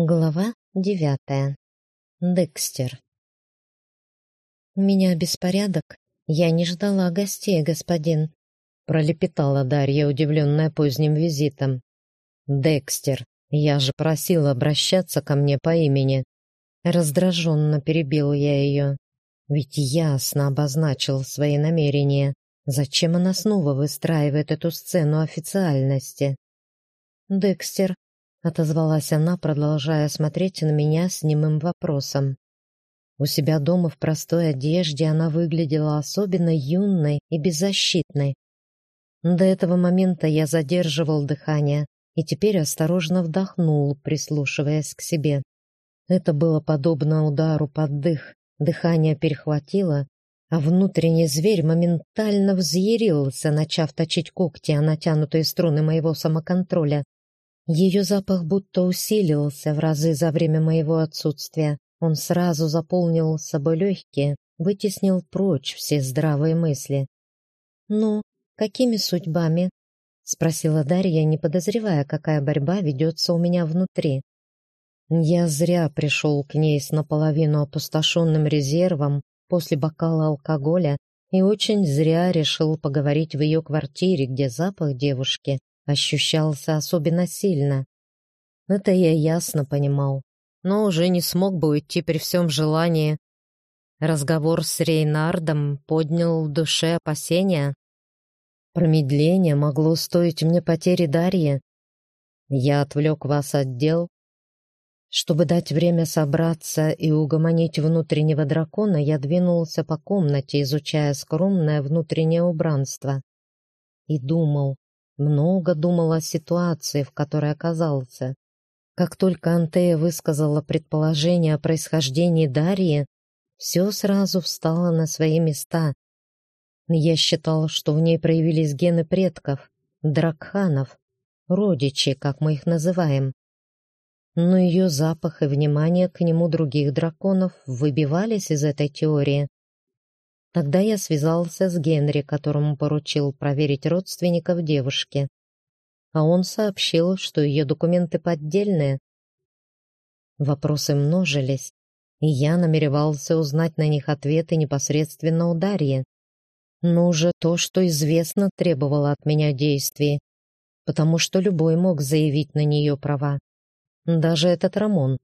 Глава девятая. Декстер. «У меня беспорядок. Я не ждала гостей, господин», — пролепетала Дарья, удивленная поздним визитом. «Декстер, я же просила обращаться ко мне по имени». Раздраженно перебил я ее. Ведь ясно обозначил свои намерения. Зачем она снова выстраивает эту сцену официальности? «Декстер, — отозвалась она, продолжая смотреть на меня с немым вопросом. У себя дома в простой одежде она выглядела особенно юной и беззащитной. До этого момента я задерживал дыхание и теперь осторожно вдохнул, прислушиваясь к себе. Это было подобно удару под дых. Дыхание перехватило, а внутренний зверь моментально взъярился, начав точить когти о натянутые струны моего самоконтроля. Ее запах будто усилился в разы за время моего отсутствия. Он сразу заполнил собой легкие, вытеснил прочь все здравые мысли. «Ну, какими судьбами?» — спросила Дарья, не подозревая, какая борьба ведется у меня внутри. Я зря пришел к ней с наполовину опустошенным резервом после бокала алкоголя и очень зря решил поговорить в ее квартире, где запах девушки ощущался особенно сильно. Это я ясно понимал, но уже не смог бы уйти при всем желании. Разговор с Рейнардом поднял в душе опасения. Промедление могло стоить мне потери Дарьи. Я отвлек вас от дел. Чтобы дать время собраться и угомонить внутреннего дракона, я двинулся по комнате, изучая скромное внутреннее убранство. И думал, много думал о ситуации, в которой оказался. Как только Антея высказала предположение о происхождении Дарьи, все сразу встало на свои места. Я считал, что в ней проявились гены предков, дракханов, родичи, как мы их называем. Но ее запах и внимание к нему других драконов выбивались из этой теории. Тогда я связался с Генри, которому поручил проверить родственников девушки. А он сообщил, что ее документы поддельные. Вопросы множились, и я намеревался узнать на них ответы непосредственно у Дарьи. Но уже то, что известно, требовало от меня действий, потому что любой мог заявить на нее права. Даже этот Рамон,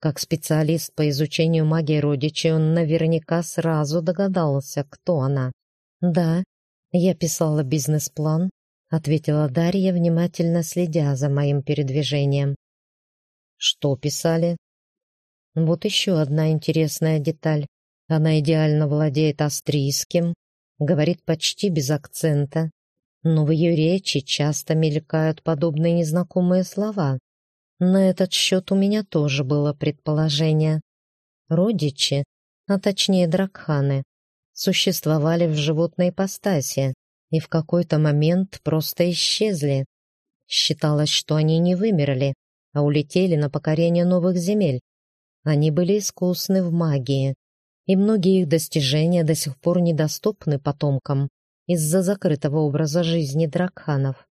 как специалист по изучению магии родичей, он наверняка сразу догадался, кто она. «Да, я писала бизнес-план», — ответила Дарья, внимательно следя за моим передвижением. «Что писали?» Вот еще одна интересная деталь. Она идеально владеет австрийским, говорит почти без акцента, но в ее речи часто мелькают подобные незнакомые слова. На этот счет у меня тоже было предположение. Родичи, а точнее дракханы, существовали в животной ипостаси и в какой-то момент просто исчезли. Считалось, что они не вымерли, а улетели на покорение новых земель. Они были искусны в магии, и многие их достижения до сих пор недоступны потомкам из-за закрытого образа жизни дракханов.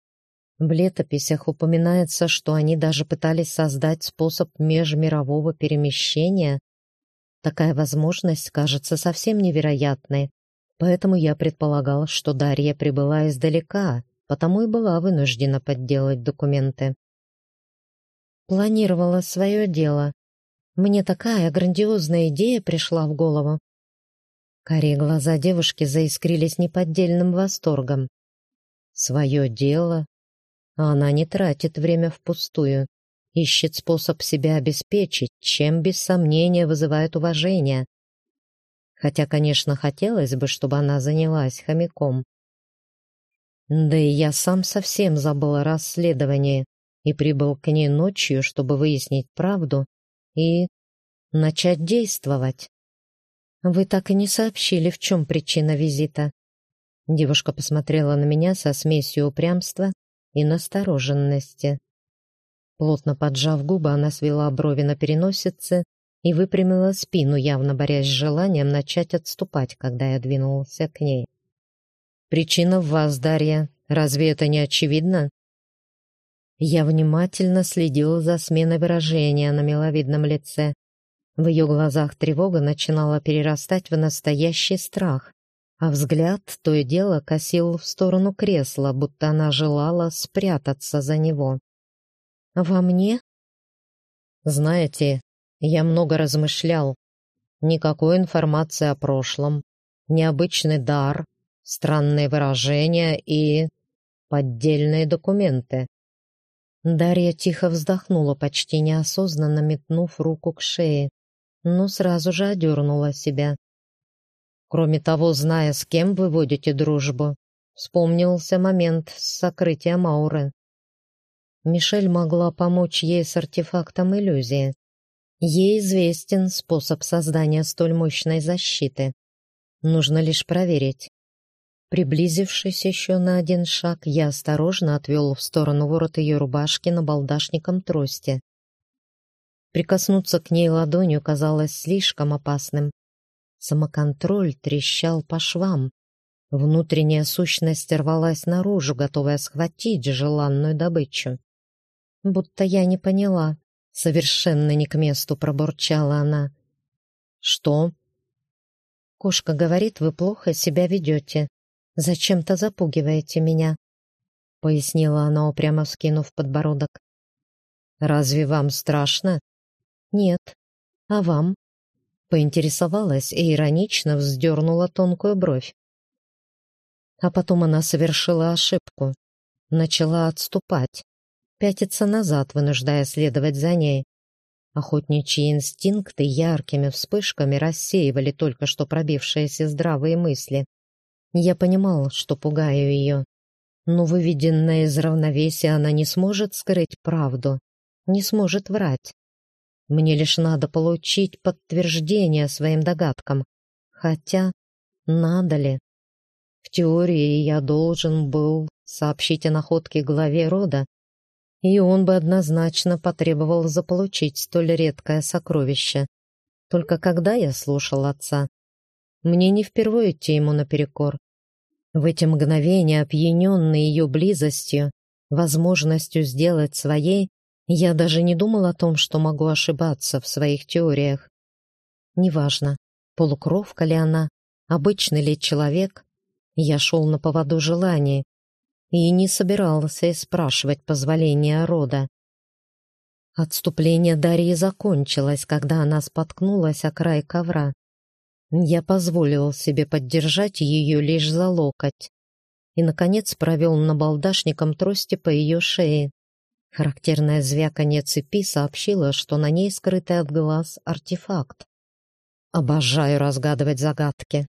В летописях упоминается, что они даже пытались создать способ межмирового перемещения. Такая возможность кажется совсем невероятной, поэтому я предполагал, что Дарья прибыла издалека, потому и была вынуждена подделать документы. Планировала свое дело. Мне такая грандиозная идея пришла в голову. Карие глаза девушки заискрились неподдельным восторгом. «Свое дело? А она не тратит время впустую, ищет способ себя обеспечить, чем без сомнения вызывает уважение. Хотя, конечно, хотелось бы, чтобы она занялась хомяком. Да и я сам совсем забыл о расследовании и прибыл к ней ночью, чтобы выяснить правду и начать действовать. Вы так и не сообщили, в чем причина визита. Девушка посмотрела на меня со смесью упрямства и настороженности. Плотно поджав губы, она свела брови на переносице и выпрямила спину, явно борясь с желанием начать отступать, когда я двинулся к ней. «Причина в вас, Дарья. Разве это не очевидно?» Я внимательно следил за сменой выражения на миловидном лице. В ее глазах тревога начинала перерастать в настоящий страх, а взгляд то и дело косил в сторону кресла, будто она желала спрятаться за него. «Во мне?» «Знаете, я много размышлял. Никакой информации о прошлом, необычный дар, странные выражения и поддельные документы. Дарья тихо вздохнула, почти неосознанно метнув руку к шее, но сразу же одернула себя. Кроме того, зная, с кем вы водите дружбу, вспомнился момент с сокрытием ауры. Мишель могла помочь ей с артефактом иллюзии. Ей известен способ создания столь мощной защиты. Нужно лишь проверить. Приблизившись еще на один шаг, я осторожно отвел в сторону ворот ее рубашки на балдашником трости. Прикоснуться к ней ладонью казалось слишком опасным. Самоконтроль трещал по швам. Внутренняя сущность рвалась наружу, готовая схватить желанную добычу. Будто я не поняла. Совершенно не к месту пробурчала она. «Что?» «Кошка говорит, вы плохо себя ведете. Зачем-то запугиваете меня», — пояснила она, упрямо вскинув подбородок. «Разве вам страшно?» «Нет. А вам?» Поинтересовалась и иронично вздернула тонкую бровь. А потом она совершила ошибку. Начала отступать пятиться назад, вынуждая следовать за ней. Охотничьи инстинкты яркими вспышками рассеивали только что пробившиеся здравые мысли. Я понимал, что пугаю ее, но выведенная из равновесия она не сможет скрыть правду, не сможет врать. Мне лишь надо получить подтверждение своим догадкам. Хотя, надо ли? В теории я должен был сообщить о находке главе рода, и он бы однозначно потребовал заполучить столь редкое сокровище. Только когда я слушал отца? Мне не впервые идти ему наперекор. В эти мгновения, опьяненные ее близостью, возможностью сделать своей, я даже не думал о том, что могу ошибаться в своих теориях. Неважно, полукровка ли она, обычный ли человек, я шел на поводу желаний, и не собирался спрашивать позволения рода. Отступление Дарьи закончилось, когда она споткнулась о край ковра. Я позволил себе поддержать ее лишь за локоть и, наконец, провел набалдашником трости по ее шее. Характерное звяканье цепи сообщило, что на ней скрытый от глаз артефакт. Обожаю разгадывать загадки.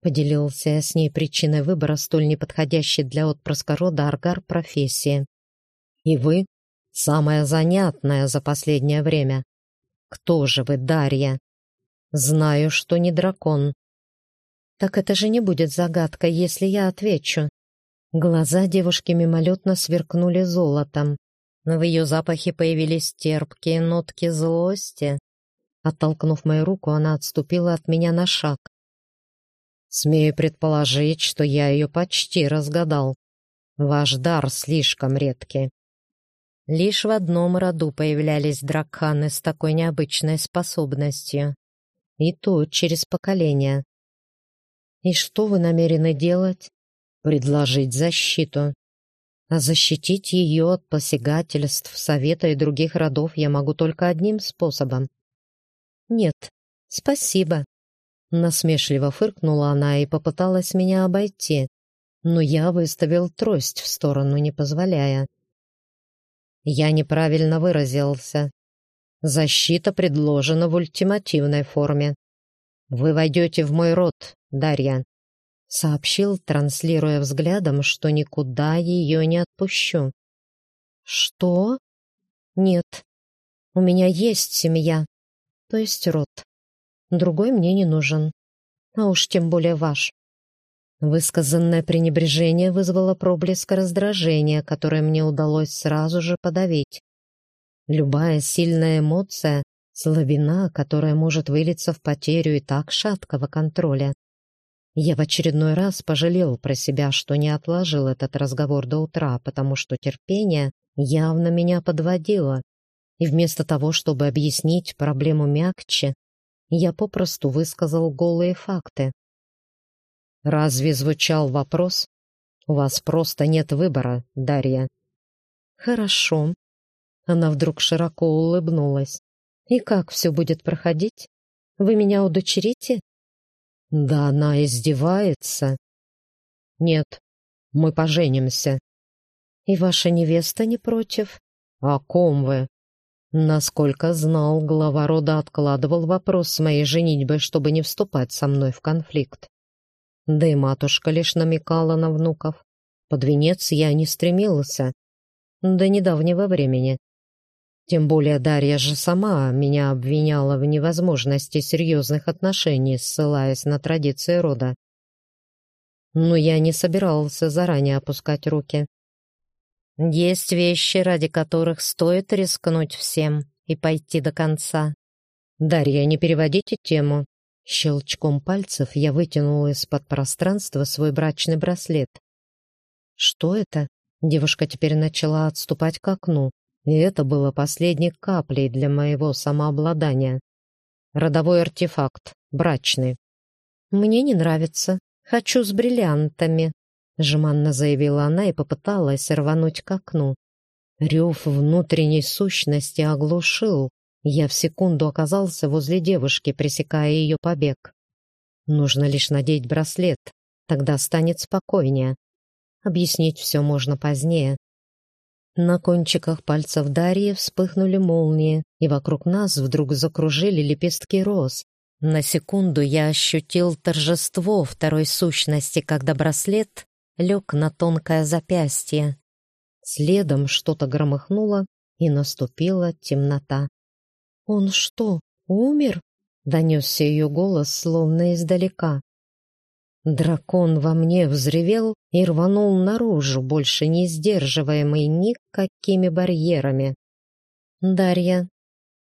Поделился я с ней причиной выбора столь неподходящей для отпрыска рода Аргар профессии. «И вы — самая занятная за последнее время. Кто же вы, Дарья?» «Знаю, что не дракон». «Так это же не будет загадкой, если я отвечу». Глаза девушки мимолетно сверкнули золотом. В ее запахе появились терпкие нотки злости. Оттолкнув мою руку, она отступила от меня на шаг. Смею предположить, что я ее почти разгадал. Ваш дар слишком редкий. Лишь в одном роду появлялись драканы с такой необычной способностью. И то через поколение. И что вы намерены делать? Предложить защиту. Защитить ее от посягательств Совета и других родов я могу только одним способом. Нет, спасибо. Насмешливо фыркнула она и попыталась меня обойти, но я выставил трость в сторону, не позволяя. Я неправильно выразился. Защита предложена в ультимативной форме. «Вы войдете в мой род, Дарья», — сообщил, транслируя взглядом, что никуда ее не отпущу. «Что? Нет, у меня есть семья, то есть род другой мне не нужен. А уж тем более ваш. Высказанное пренебрежение вызвало проблеск раздражения, которое мне удалось сразу же подавить. Любая сильная эмоция — слабина, которая может вылиться в потерю и так шаткого контроля. Я в очередной раз пожалел про себя, что не отложил этот разговор до утра, потому что терпение явно меня подводило. И вместо того, чтобы объяснить проблему мягче, я попросту высказал голые факты. Разве звучал вопрос? У вас просто нет выбора, Дарья. Хорошо. Она вдруг широко улыбнулась. И как все будет проходить? Вы меня удочерите? Да она издевается. Нет, мы поженимся. И ваша невеста не против? О ком вы? Насколько знал, глава рода откладывал вопрос с моей женитьбой, чтобы не вступать со мной в конфликт. Да и матушка лишь намекала на внуков. Под венец я не стремился. До недавнего времени. Тем более Дарья же сама меня обвиняла в невозможности серьезных отношений, ссылаясь на традиции рода. Но я не собирался заранее опускать руки. Есть вещи, ради которых стоит рискнуть всем и пойти до конца. Дарья, не переводите тему. Щелчком пальцев я вытянула из-под пространства свой брачный браслет. Что это? Девушка теперь начала отступать к окну, и это было последней каплей для моего самообладания. Родовой артефакт, брачный. «Мне не нравится. Хочу с бриллиантами», — жеманно заявила она и попыталась рвануть к окну. Рев внутренней сущности оглушил. Я в секунду оказался возле девушки, пресекая ее побег. Нужно лишь надеть браслет, тогда станет спокойнее. Объяснить все можно позднее. На кончиках пальцев Дарьи вспыхнули молнии, и вокруг нас вдруг закружили лепестки роз. На секунду я ощутил торжество второй сущности, когда браслет лег на тонкое запястье. Следом что-то громыхнуло, и наступила темнота. «Он что, умер?» — донесся ее голос, словно издалека. Дракон во мне взревел и рванул наружу, больше не сдерживаемый никакими барьерами. Дарья.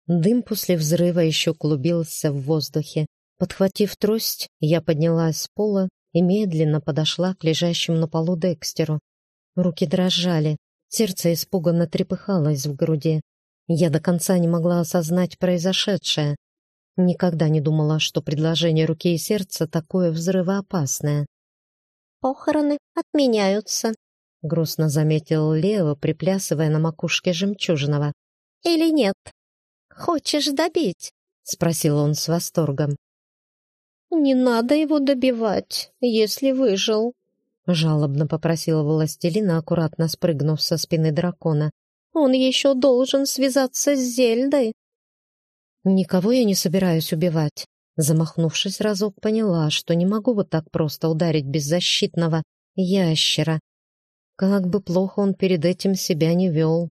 Дым после взрыва еще клубился в воздухе. Подхватив трость, я поднялась с пола и медленно подошла к лежащему на полу Декстеру. Руки дрожали, сердце испуганно трепыхалось в груди. Я до конца не могла осознать произошедшее. Никогда не думала, что предложение руки и сердца такое взрывоопасное. «Похороны отменяются», — грустно заметил Лео, приплясывая на макушке жемчужного. «Или нет? Хочешь добить?» — спросил он с восторгом. «Не надо его добивать, если выжил», — жалобно попросила властелина, аккуратно спрыгнув со спины дракона. «Он еще должен связаться с Зельдой». «Никого я не собираюсь убивать». Замахнувшись разок, поняла, что не могу вот так просто ударить беззащитного ящера. Как бы плохо он перед этим себя не вел.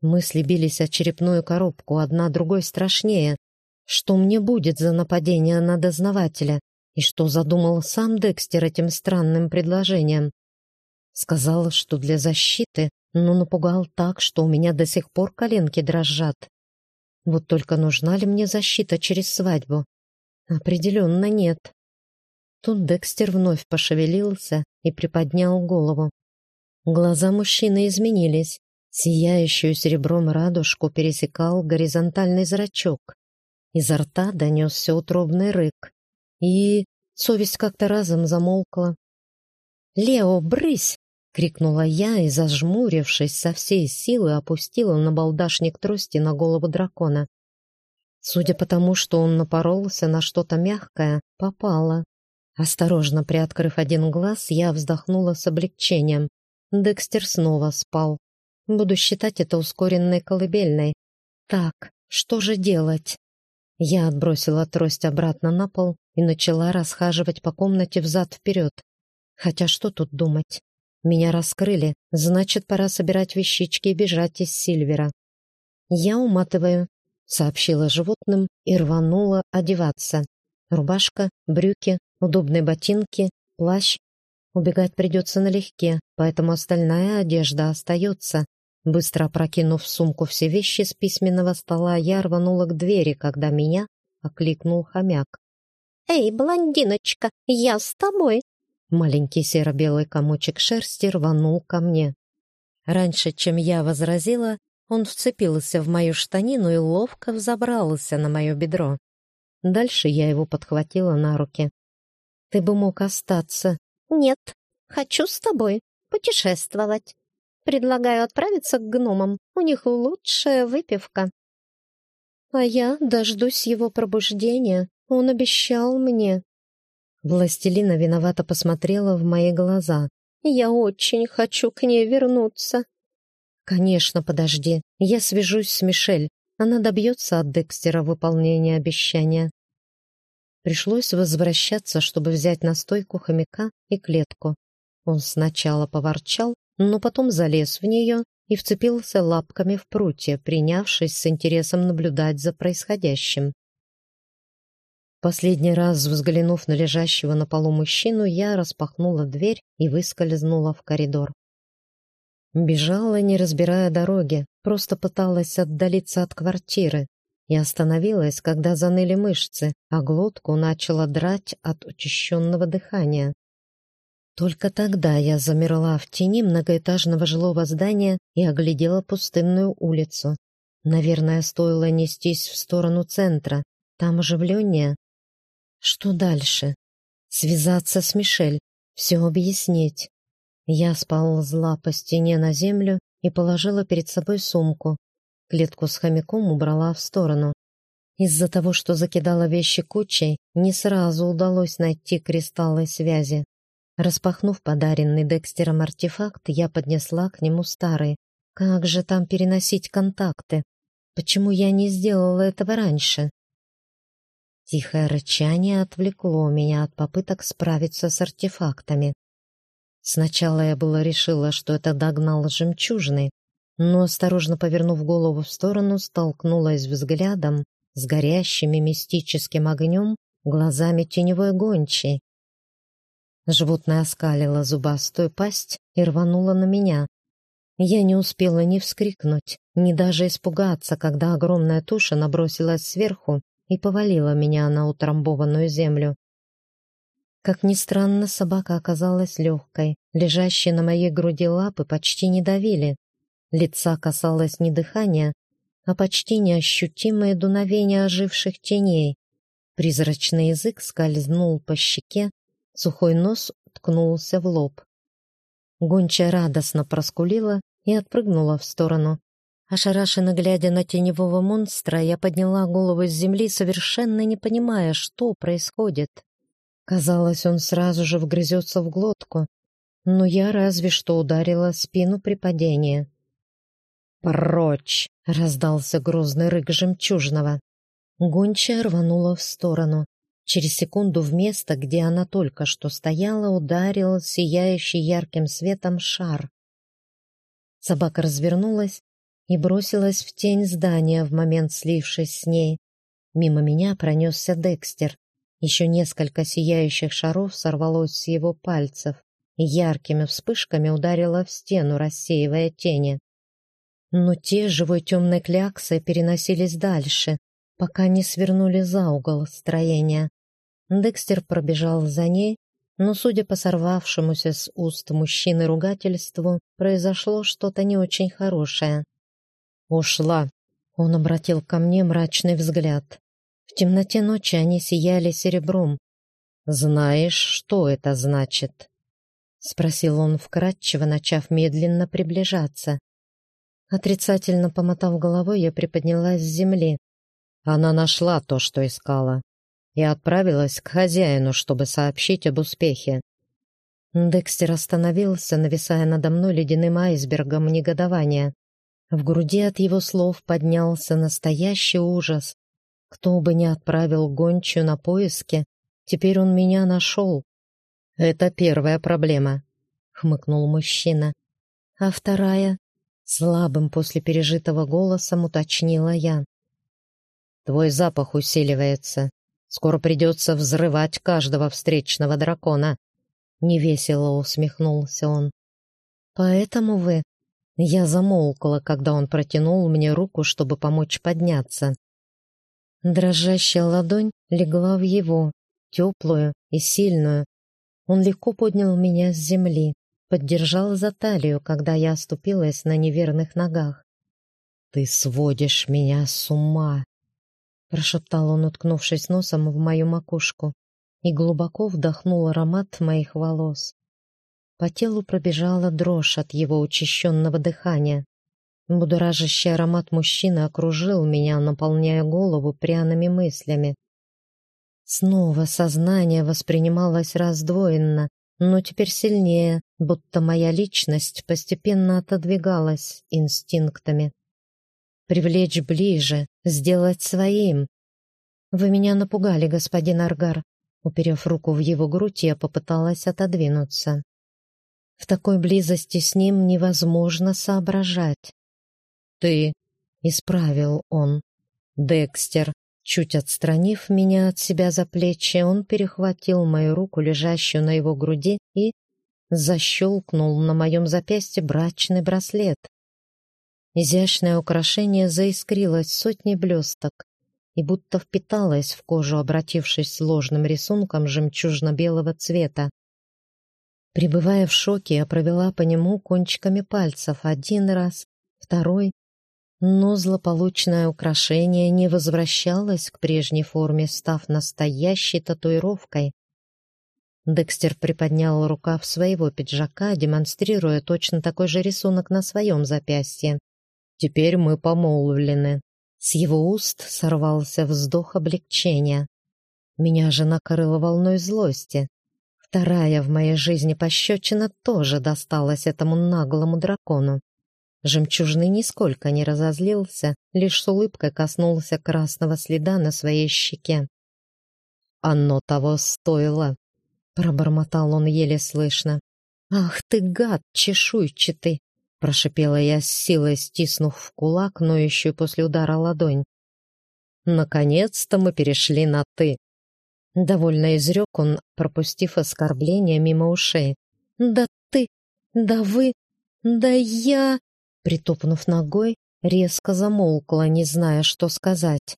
Мысли бились о черепную коробку, одна другой страшнее. Что мне будет за нападение на дознавателя? И что задумал сам Декстер этим странным предложением? Сказал, что для защиты, но напугал так, что у меня до сих пор коленки дрожат. Вот только нужна ли мне защита через свадьбу? Определенно нет. Тут Декстер вновь пошевелился и приподнял голову. Глаза мужчины изменились. Сияющую серебром радужку пересекал горизонтальный зрачок. Изо рта донесся утробный рык. И совесть как-то разом замолкла. «Лео, брысь!» — крикнула я и, зажмурившись, со всей силы опустила на балдашник трости на голову дракона. Судя по тому, что он напоролся на что-то мягкое, попало. Осторожно приоткрыв один глаз, я вздохнула с облегчением. Декстер снова спал. Буду считать это ускоренной колыбельной. Так, что же делать? Я отбросила трость обратно на пол и начала расхаживать по комнате взад-вперед. Хотя что тут думать? Меня раскрыли, значит, пора собирать вещички и бежать из Сильвера. «Я уматываю», — сообщила животным и рванула одеваться. Рубашка, брюки, удобные ботинки, плащ. Убегать придется налегке, поэтому остальная одежда остается. Быстро опрокинув в сумку все вещи с письменного стола, я рванула к двери, когда меня окликнул хомяк. «Эй, блондиночка, я с тобой!» Маленький серо-белый комочек шерсти рванул ко мне. Раньше, чем я возразила, он вцепился в мою штанину и ловко взобрался на мое бедро. Дальше я его подхватила на руки. «Ты бы мог остаться». «Нет, хочу с тобой путешествовать. Предлагаю отправиться к гномам, у них лучшая выпивка». «А я дождусь его пробуждения, он обещал мне». Властелина виновато посмотрела в мои глаза. «Я очень хочу к ней вернуться». «Конечно, подожди. Я свяжусь с Мишель. Она добьется от Декстера выполнения обещания». Пришлось возвращаться, чтобы взять настойку хомяка и клетку. Он сначала поворчал, но потом залез в нее и вцепился лапками в прутья, принявшись с интересом наблюдать за происходящим. Последний раз взглянув на лежащего на полу мужчину, я распахнула дверь и выскользнула в коридор. Бежала, не разбирая дороги, просто пыталась отдалиться от квартиры и остановилась, когда заныли мышцы, а глотку начала драть от учащенного дыхания. Только тогда я замерла в тени многоэтажного жилого здания и оглядела пустынную улицу. Наверное, стоило нестись в сторону центра. Там оживленнее. Что дальше? Связаться с Мишель, все объяснить. Я сползла по стене на землю и положила перед собой сумку. Клетку с хомяком убрала в сторону. Из-за того, что закидала вещи кучей, не сразу удалось найти кристаллы связи. Распахнув подаренный Декстером артефакт, я поднесла к нему старый. Как же там переносить контакты? Почему я не сделала этого раньше? Тихое рычание отвлекло меня от попыток справиться с артефактами. Сначала я было решила, что это догнал жемчужный, но, осторожно повернув голову в сторону, столкнулась взглядом с горящими мистическим огнем глазами теневой гончей. Животное оскалило зубастую пасть и рвануло на меня. Я не успела ни вскрикнуть, ни даже испугаться, когда огромная туша набросилась сверху и повалила меня на утрамбованную землю. Как ни странно, собака оказалась легкой. Лежащие на моей груди лапы почти не давили. Лица касалось не дыхания, а почти неощутимое дуновение оживших теней. Призрачный язык скользнул по щеке, сухой нос ткнулся в лоб. Гончая радостно проскулила и отпрыгнула в сторону. Ошарашенно глядя на теневого монстра, я подняла голову с земли, совершенно не понимая, что происходит. Казалось, он сразу же вгрызется в глотку, но я разве что ударила спину при падении. «Прочь!» — раздался грозный рык жемчужного. Гончая рванула в сторону. Через секунду в место, где она только что стояла, ударил сияющий ярким светом шар. Собака развернулась и бросилась в тень здания в момент слившись с ней. Мимо меня пронесся Декстер. Еще несколько сияющих шаров сорвалось с его пальцев и яркими вспышками ударило в стену, рассеивая тени. Но те живой темной кляксой переносились дальше, пока не свернули за угол строения. Декстер пробежал за ней, но, судя по сорвавшемуся с уст мужчины ругательству, произошло что-то не очень хорошее. «Ушла!» — он обратил ко мне мрачный взгляд. В темноте ночи они сияли серебром. «Знаешь, что это значит?» — спросил он вкратчиво, начав медленно приближаться. Отрицательно помотав головой, я приподнялась с земли. Она нашла то, что искала, и отправилась к хозяину, чтобы сообщить об успехе. Декстер остановился, нависая надо мной ледяным айсбергом негодования. В груди от его слов поднялся настоящий ужас. Кто бы ни отправил гончую на поиски, теперь он меня нашел. «Это первая проблема», — хмыкнул мужчина. «А вторая?» — слабым после пережитого голосом уточнила я. «Твой запах усиливается. Скоро придется взрывать каждого встречного дракона», — невесело усмехнулся он. «Поэтому вы я замолкла, когда он протянул мне руку, чтобы помочь подняться. Дрожащая ладонь легла в его, теплую и сильную. Он легко поднял меня с земли, поддержал за талию, когда я оступилась на неверных ногах. «Ты сводишь меня с ума!» прошептал он, уткнувшись носом в мою макушку, и глубоко вдохнул аромат моих волос. По телу пробежала дрожь от его учащенного дыхания. Будоражащий аромат мужчины окружил меня, наполняя голову пряными мыслями. Снова сознание воспринималось раздвоенно, но теперь сильнее, будто моя личность постепенно отодвигалась инстинктами. Привлечь ближе, сделать своим. «Вы меня напугали, господин Аргар», Уперев руку в его грудь, я попыталась отодвинуться. В такой близости с ним невозможно соображать. «Ты...» — исправил он. «Декстер». Чуть отстранив меня от себя за плечи, он перехватил мою руку, лежащую на его груди, и защелкнул на моем запястье брачный браслет. Изящное украшение заискрилось сотней блесток и будто впиталось в кожу, обратившись сложным рисунком жемчужно-белого цвета. Пребывая в шоке, я провела по нему кончиками пальцев один раз, второй, но злополучное украшение не возвращалось к прежней форме, став настоящей татуировкой. Декстер приподнял рукав своего пиджака, демонстрируя точно такой же рисунок на своем запястье. «Теперь мы помолвлены». С его уст сорвался вздох облегчения. Меня же накрыло волной злости. Вторая в моей жизни пощечина тоже досталась этому наглому дракону. Жемчужный нисколько не разозлился, лишь с улыбкой коснулся красного следа на своей щеке. «Оно того стоило!» — пробормотал он еле слышно. «Ах ты, гад чешуйчатый!» — прошипела я с силой, стиснув в кулак, ноющую после удара ладонь. «Наконец-то мы перешли на «ты». Довольно изрек он, пропустив оскорбление мимо ушей. «Да ты! Да вы! Да я!» Притопнув ногой, резко замолкла, не зная, что сказать.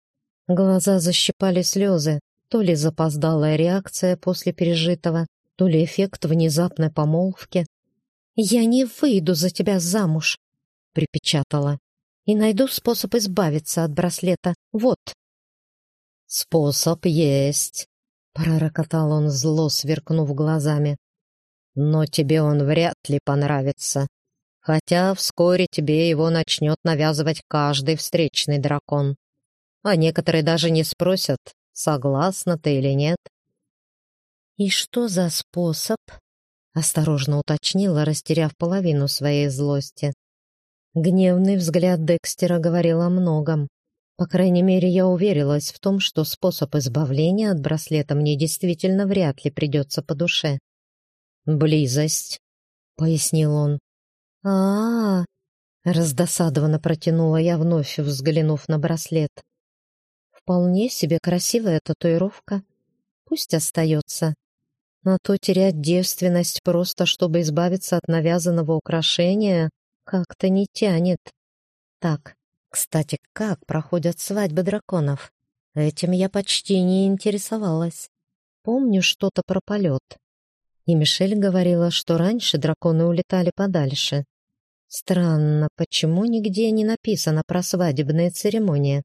Глаза защипали слезы, то ли запоздалая реакция после пережитого, то ли эффект внезапной помолвки. «Я не выйду за тебя замуж», — припечатала, «и найду способ избавиться от браслета. Вот». «Способ есть», — пророкотал он зло, сверкнув глазами. «Но тебе он вряд ли понравится хотя вскоре тебе его начнет навязывать каждый встречный дракон. А некоторые даже не спросят, согласна ты или нет. «И что за способ?» — осторожно уточнила, растеряв половину своей злости. Гневный взгляд Декстера говорил о многом. По крайней мере, я уверилась в том, что способ избавления от браслета мне действительно вряд ли придется по душе. «Близость», — пояснил он а, -а, -а раздосадованно протянула я, вновь взглянув на браслет. «Вполне себе красивая татуировка. Пусть остается. На то терять девственность просто, чтобы избавиться от навязанного украшения, как-то не тянет. Так, кстати, как проходят свадьбы драконов? Этим я почти не интересовалась. Помню что-то про полет. И Мишель говорила, что раньше драконы улетали подальше. Странно, почему нигде не написано про свадебные церемонии?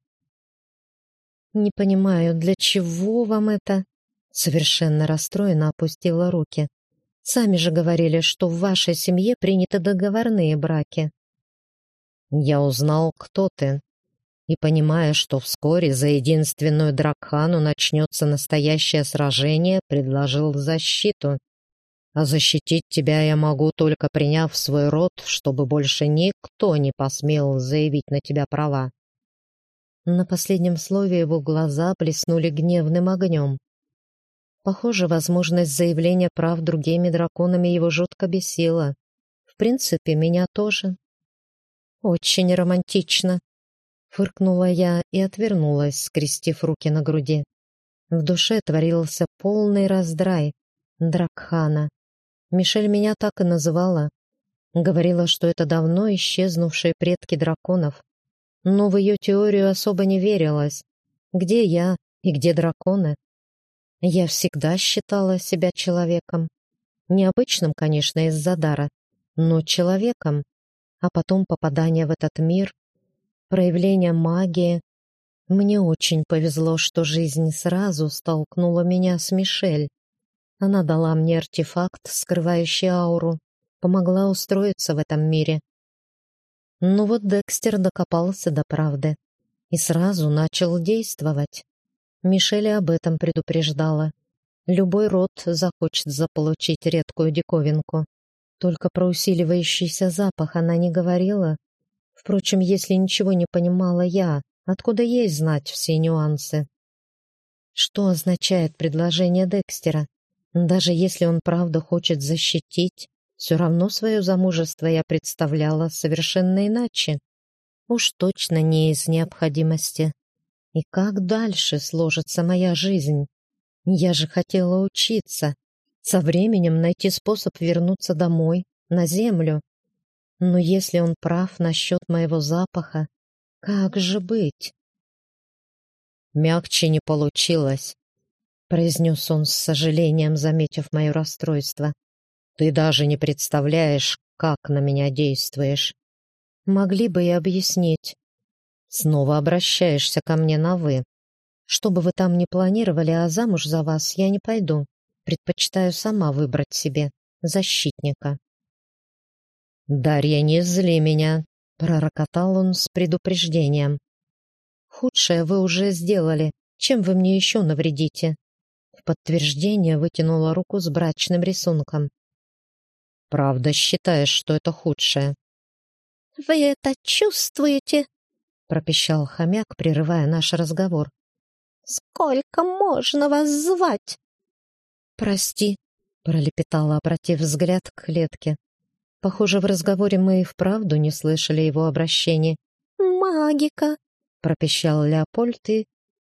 Не понимаю, для чего вам это? Совершенно расстроенно опустила руки. Сами же говорили, что в вашей семье приняты договорные браки. Я узнал, кто ты, и понимая, что вскоре за единственную Дракхану начнется настоящее сражение, предложил защиту а защитить тебя я могу, только приняв свой род, чтобы больше никто не посмел заявить на тебя права». На последнем слове его глаза блеснули гневным огнем. Похоже, возможность заявления прав другими драконами его жутко бесила. В принципе, меня тоже. «Очень романтично», — фыркнула я и отвернулась, скрестив руки на груди. В душе творился полный раздрай. Дракхана. Мишель меня так и называла. Говорила, что это давно исчезнувшие предки драконов. Но в ее теорию особо не верилась. Где я и где драконы? Я всегда считала себя человеком. Необычным, конечно, из-за дара, но человеком. А потом попадание в этот мир, проявление магии. Мне очень повезло, что жизнь сразу столкнула меня с Мишель. Она дала мне артефакт, скрывающий ауру, помогла устроиться в этом мире. Ну вот Декстер докопался до правды и сразу начал действовать. Мишель об этом предупреждала. Любой род захочет заполучить редкую диковинку. Только про усиливающийся запах она не говорила. Впрочем, если ничего не понимала я, откуда ей знать все нюансы? Что означает предложение Декстера? Даже если он правда хочет защитить, все равно свое замужество я представляла совершенно иначе. Уж точно не из необходимости. И как дальше сложится моя жизнь? Я же хотела учиться, со временем найти способ вернуться домой, на землю. Но если он прав насчет моего запаха, как же быть? Мягче не получилось, произнес он с сожалением, заметив мое расстройство. Ты даже не представляешь, как на меня действуешь. Могли бы и объяснить. Снова обращаешься ко мне на «вы». Что бы вы там ни планировали, а замуж за вас я не пойду. Предпочитаю сама выбрать себе защитника. «Дарья, не зли меня!» — пророкотал он с предупреждением. «Худшее вы уже сделали. Чем вы мне еще навредите?» В подтверждение вытянула руку с брачным рисунком. «Правда считаешь, что это худшее?» «Вы это чувствуете?» — пропищал хомяк, прерывая наш разговор. «Сколько можно вас звать?» «Прости», — пролепетала, обратив взгляд к клетке. Похоже, в разговоре мы и вправду не слышали его обращения. «Магика!» — пропищал Леопольд и...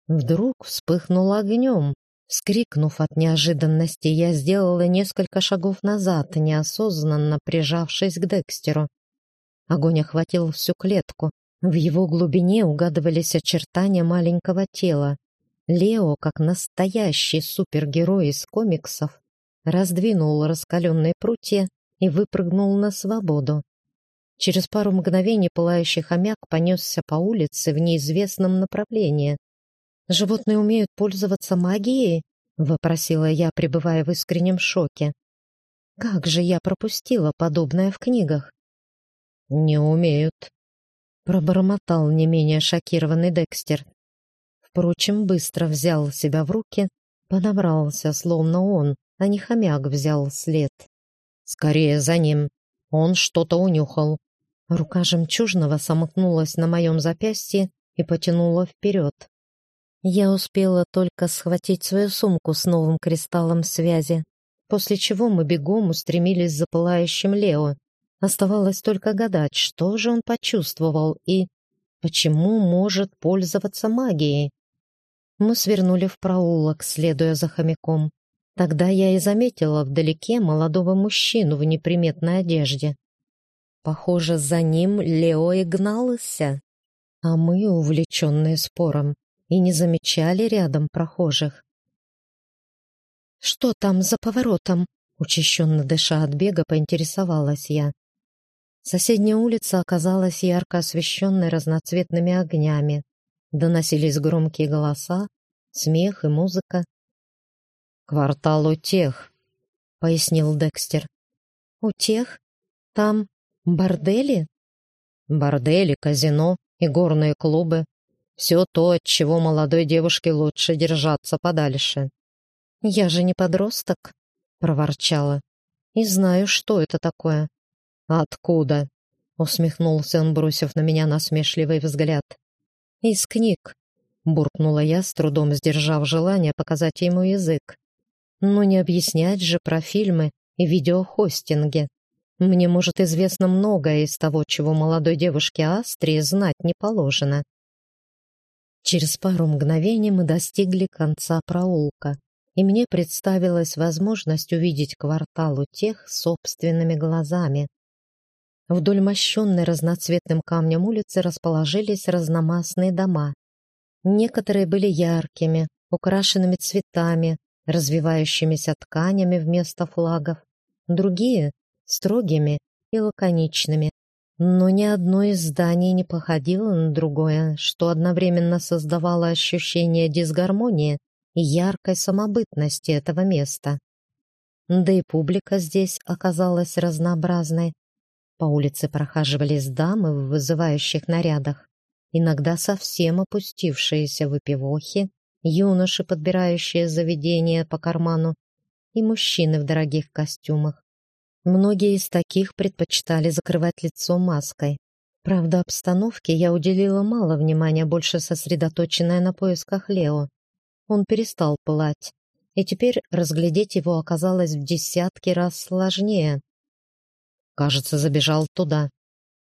Вдруг вспыхнул огнем. Вскрикнув от неожиданности, я сделала несколько шагов назад, неосознанно прижавшись к Декстеру. Огонь охватил всю клетку. В его глубине угадывались очертания маленького тела. Лео, как настоящий супергерой из комиксов, раздвинул раскаленные прутья и выпрыгнул на свободу. Через пару мгновений пылающий хомяк понесся по улице в неизвестном направлении. «Животные умеют пользоваться магией?» — вопросила я, пребывая в искреннем шоке. «Как же я пропустила подобное в книгах?» «Не умеют», — пробормотал не менее шокированный Декстер. Впрочем, быстро взял себя в руки, подобрался, словно он, а не хомяк взял след. «Скорее за ним! Он что-то унюхал!» Рука жемчужного сомкнулась на моем запястье и потянула вперед. Я успела только схватить свою сумку с новым кристаллом связи, после чего мы бегом устремились за пылающим Лео, Оставалось только гадать, что же он почувствовал и почему может пользоваться магией. Мы свернули в проулок, следуя за хомяком. Тогда я и заметила вдалеке молодого мужчину в неприметной одежде. Похоже, за ним Лео и гнался, а мы, увлеченные спором, и не замечали рядом прохожих. «Что там за поворотом?» Учащенно дыша от бега, поинтересовалась я. Соседняя улица оказалась ярко освещенной разноцветными огнями. Доносились громкие голоса, смех и музыка. «Квартал у тех», — пояснил Декстер. «У тех? Там бордели?» «Бордели, казино и горные клубы. Все то, от чего молодой девушке лучше держаться подальше». «Я же не подросток», — проворчала. «И знаю, что это такое. «Откуда?» — усмехнулся он, бросив на меня насмешливый взгляд. «Из книг», — буркнула я, с трудом сдержав желание показать ему язык. «Ну не объяснять же про фильмы и видеохостинги. Мне, может, известно многое из того, чего молодой девушке Астрии знать не положено». Через пару мгновений мы достигли конца проулка, и мне представилась возможность увидеть квартал у тех собственными глазами. Вдоль мощенной разноцветным камнем улицы расположились разномастные дома. Некоторые были яркими, украшенными цветами, развивающимися тканями вместо флагов, другие — строгими и лаконичными. Но ни одно из зданий не походило на другое, что одновременно создавало ощущение дисгармонии и яркой самобытности этого места. Да и публика здесь оказалась разнообразной. По улице прохаживались дамы в вызывающих нарядах, иногда совсем опустившиеся выпивохи, юноши, подбирающие заведения по карману, и мужчины в дорогих костюмах. Многие из таких предпочитали закрывать лицо маской. Правда, обстановке я уделила мало внимания, больше сосредоточенная на поисках Лео. Он перестал пылать, и теперь разглядеть его оказалось в десятки раз сложнее. Кажется, забежал туда.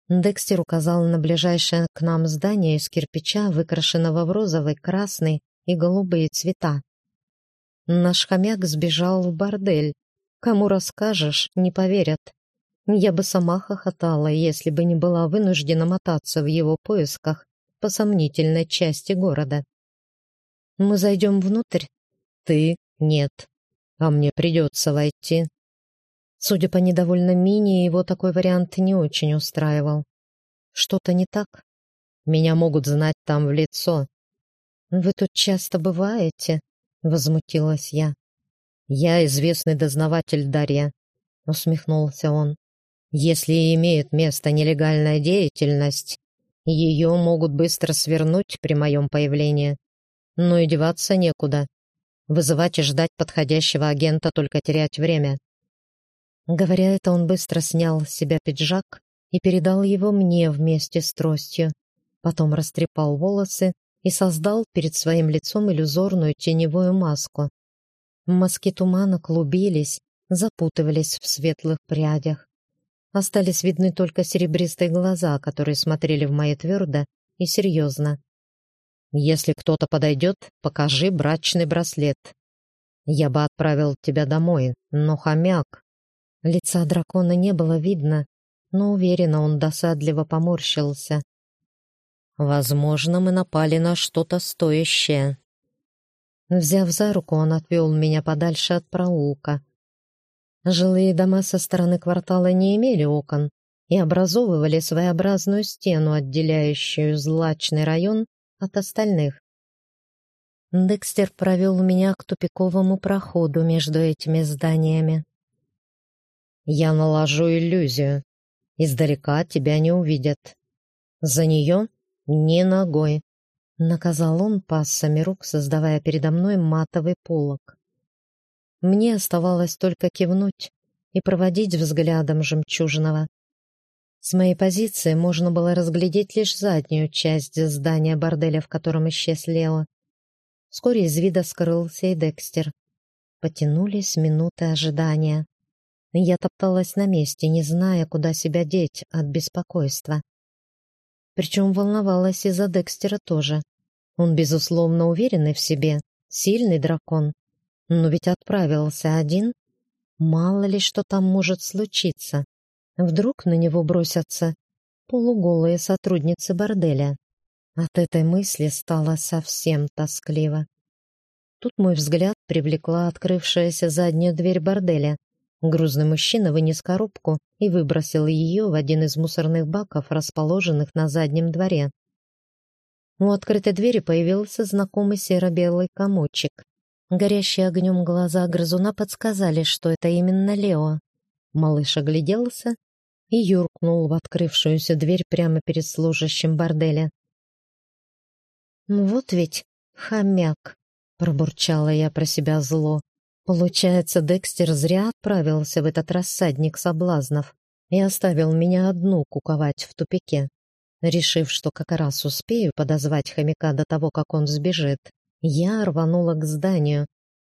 Декстер указал на ближайшее к нам здание из кирпича, выкрашенного в розовый, красный и голубые цвета. Наш хомяк сбежал в бордель. Кому расскажешь, не поверят. Я бы сама хохотала, если бы не была вынуждена мотаться в его поисках по сомнительной части города. Мы зайдем внутрь? Ты — нет. А мне придется войти. Судя по недовольной мине, его такой вариант не очень устраивал. Что-то не так? Меня могут знать там в лицо. Вы тут часто бываете? Возмутилась я. «Я известный дознаватель Дарья», — усмехнулся он. «Если имеет место нелегальная деятельность, ее могут быстро свернуть при моем появлении. Но и деваться некуда. Вызывать и ждать подходящего агента, только терять время». Говоря это, он быстро снял с себя пиджак и передал его мне вместе с тростью. Потом растрепал волосы и создал перед своим лицом иллюзорную теневую маску. Маски тумана клубились, запутывались в светлых прядях. Остались видны только серебристые глаза, которые смотрели в мои твердо и серьезно. «Если кто-то подойдет, покажи брачный браслет. Я бы отправил тебя домой, но хомяк...» Лица дракона не было видно, но уверенно он досадливо поморщился. «Возможно, мы напали на что-то стоящее. Взяв за руку, он отвел меня подальше от проулка. Жилые дома со стороны квартала не имели окон и образовывали своеобразную стену, отделяющую злачный район от остальных. Декстер провел меня к тупиковому проходу между этими зданиями. «Я наложу иллюзию. Издалека тебя не увидят. За нее — ни ногой. Наказал он пассами рук, создавая передо мной матовый полог. Мне оставалось только кивнуть и проводить взглядом жемчужного. С моей позиции можно было разглядеть лишь заднюю часть здания борделя, в котором исчез Лео. Вскоре из вида скрылся и Декстер. Потянулись минуты ожидания. Я топталась на месте, не зная, куда себя деть от беспокойства. Причем волновалась и за Декстера тоже. Он, безусловно, уверенный в себе, сильный дракон. Но ведь отправился один. Мало ли что там может случиться. Вдруг на него бросятся полуголые сотрудницы борделя. От этой мысли стало совсем тоскливо. Тут мой взгляд привлекла открывшаяся задняя дверь борделя. Грузный мужчина вынес коробку и выбросил ее в один из мусорных баков, расположенных на заднем дворе. У открытой двери появился знакомый серо-белый комочек. Горящие огнем глаза грызуна подсказали, что это именно Лео. Малыш огляделся и юркнул в открывшуюся дверь прямо перед служащим борделя. «Вот ведь хомяк!» — пробурчала я про себя зло. Получается, Декстер зря отправился в этот рассадник соблазнов и оставил меня одну куковать в тупике. Решив, что как раз успею подозвать хомяка до того, как он сбежит, я рванула к зданию.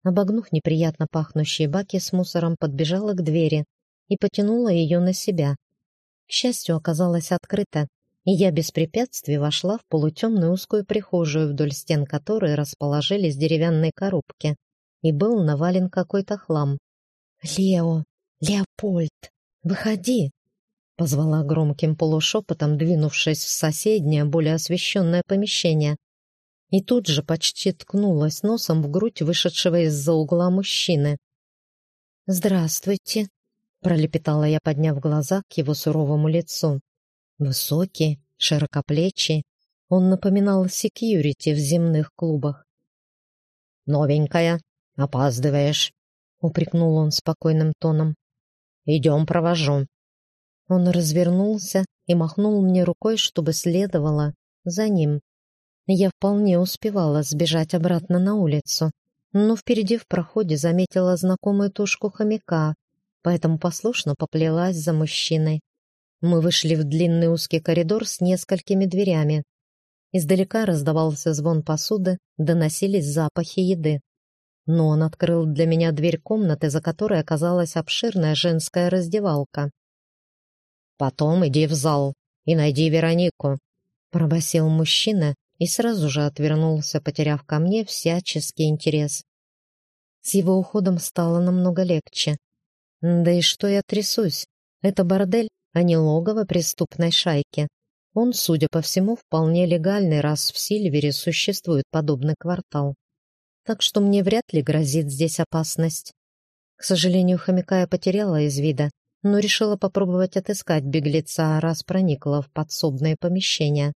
Обогнув неприятно пахнущие баки с мусором, подбежала к двери и потянула ее на себя. К счастью, оказалась открыта, и я без препятствий вошла в полутемную узкую прихожую, вдоль стен которой расположились деревянные коробки и был навален какой-то хлам. «Лео! Леопольд! Выходи!» Позвала громким полушепотом, двинувшись в соседнее, более освещенное помещение. и тут же почти ткнулась носом в грудь вышедшего из-за угла мужчины. «Здравствуйте», — пролепетала я, подняв глаза к его суровому лицу. Высокий, широкоплечий, он напоминал секьюрити в земных клубах. «Новенькая, опаздываешь», — упрекнул он спокойным тоном. «Идем, провожу». Он развернулся и махнул мне рукой, чтобы следовало за ним. Я вполне успевала сбежать обратно на улицу, но впереди в проходе заметила знакомую тушку хомяка, поэтому послушно поплелась за мужчиной. Мы вышли в длинный узкий коридор с несколькими дверями. Издалека раздавался звон посуды, доносились запахи еды. Но он открыл для меня дверь комнаты, за которой оказалась обширная женская раздевалка. «Потом иди в зал и найди Веронику», — пробасил мужчина и сразу же отвернулся, потеряв ко мне всяческий интерес. С его уходом стало намного легче. Да и что я трясусь? Это бордель, а не логово преступной шайки. Он, судя по всему, вполне легальный, раз в Сильвере существует подобный квартал. Так что мне вряд ли грозит здесь опасность. К сожалению, хомяка я потеряла из вида, но решила попробовать отыскать беглеца, раз проникла в подсобное помещение.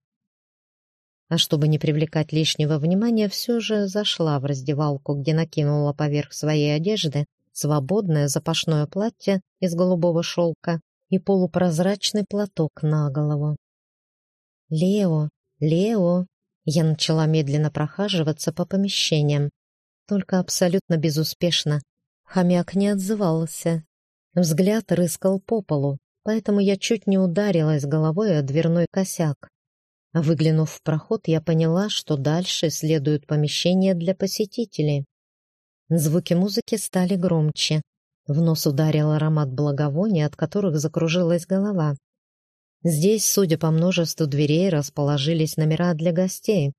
А чтобы не привлекать лишнего внимания, все же зашла в раздевалку, где накинула поверх своей одежды свободное запашное платье из голубого шелка и полупрозрачный платок на голову. «Лео! Лео!» Я начала медленно прохаживаться по помещениям, только абсолютно безуспешно. Хомяк не отзывался, Взгляд рыскал по полу, поэтому я чуть не ударилась головой о дверной косяк. Выглянув в проход, я поняла, что дальше следуют помещения для посетителей. Звуки музыки стали громче. В нос ударил аромат благовония, от которых закружилась голова. Здесь, судя по множеству дверей, расположились номера для гостей.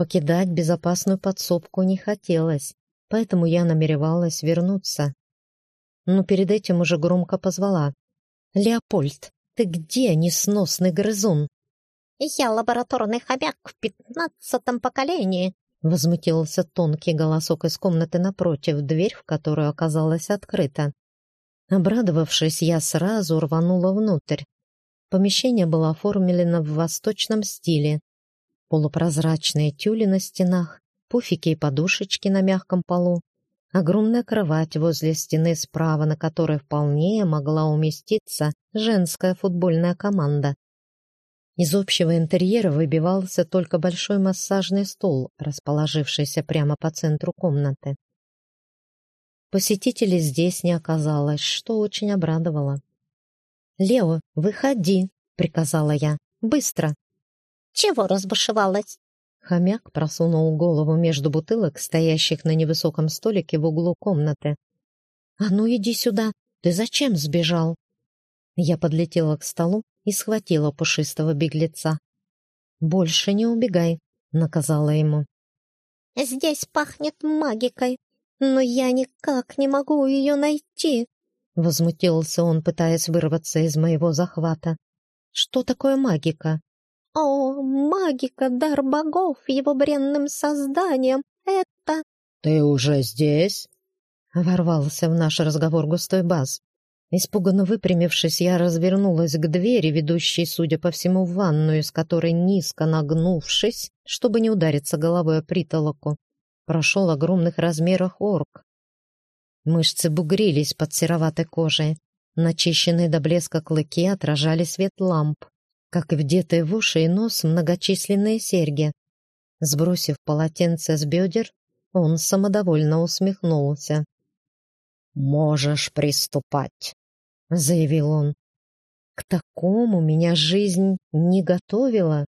Покидать безопасную подсобку не хотелось, поэтому я намеревалась вернуться но перед этим уже громко позвала. «Леопольд, ты где, несносный грызун?» «Я лабораторный хомяк в пятнадцатом поколении», — возмутился тонкий голосок из комнаты напротив, дверь в которую оказалась открыта. Обрадовавшись, я сразу рванула внутрь. Помещение было оформлено в восточном стиле. Полупрозрачные тюли на стенах, пуфики и подушечки на мягком полу, Огромная кровать возле стены справа, на которой вполне могла уместиться женская футбольная команда. Из общего интерьера выбивался только большой массажный стол, расположившийся прямо по центру комнаты. Посетителей здесь не оказалось, что очень обрадовало. «Лео, выходи!» — приказала я. «Быстро!» «Чего разбушевалась?» Хомяк просунул голову между бутылок, стоящих на невысоком столике в углу комнаты. «А ну иди сюда! Ты зачем сбежал?» Я подлетела к столу и схватила пушистого беглеца. «Больше не убегай», — наказала ему. «Здесь пахнет магикой, но я никак не могу ее найти», — возмутился он, пытаясь вырваться из моего захвата. «Что такое магика?» О, магика, дар богов его бренным созданием, это... Ты уже здесь? Ворвался в наш разговор густой бас. Испуганно выпрямившись, я развернулась к двери, ведущей, судя по всему, в ванную, из которой, низко нагнувшись, чтобы не удариться головой о притолоку, прошел огромных размерах орк. Мышцы бугрились под сероватой кожей. Начищенные до блеска клыки отражали свет ламп как вдетые в уши и нос многочисленные серьги. Сбросив полотенце с бедер, он самодовольно усмехнулся. «Можешь приступать», — заявил он. К такому меня жизнь не готовила.